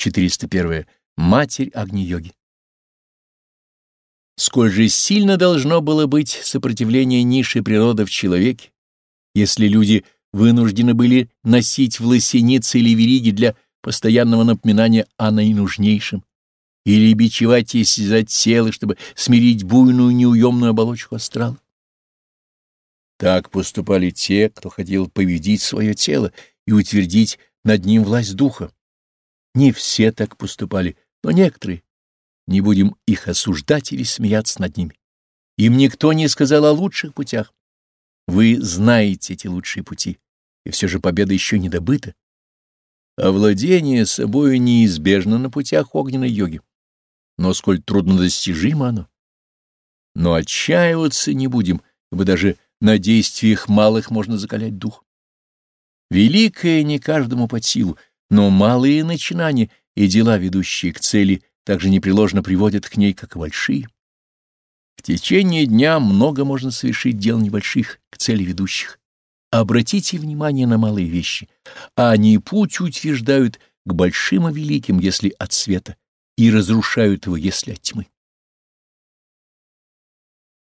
401. Матерь Агни-йоги. Сколь же сильно должно было быть сопротивление низшей природы в человеке, если люди вынуждены были носить в лосенице или вериги для постоянного напоминания о наинужнейшем, или бичевать и связать тело, чтобы смирить буйную неуемную оболочку астрала. Так поступали те, кто хотел победить свое тело и утвердить над ним власть духа. Не все так поступали, но некоторые. Не будем их осуждать или смеяться над ними. Им никто не сказал о лучших путях. Вы знаете эти лучшие пути, и все же победа еще не добыта. Овладение собою неизбежно на путях огненной йоги. Но сколь трудно достижимо оно. Но отчаиваться не будем, ибо даже на действиях малых можно закалять дух. Великое не каждому под силу, но малые начинания и дела, ведущие к цели, также непреложно приводят к ней, как большие. В течение дня много можно совершить дел небольших, к цели ведущих. Обратите внимание на малые вещи, а они путь утверждают к большим и великим, если от света, и разрушают его, если от тьмы.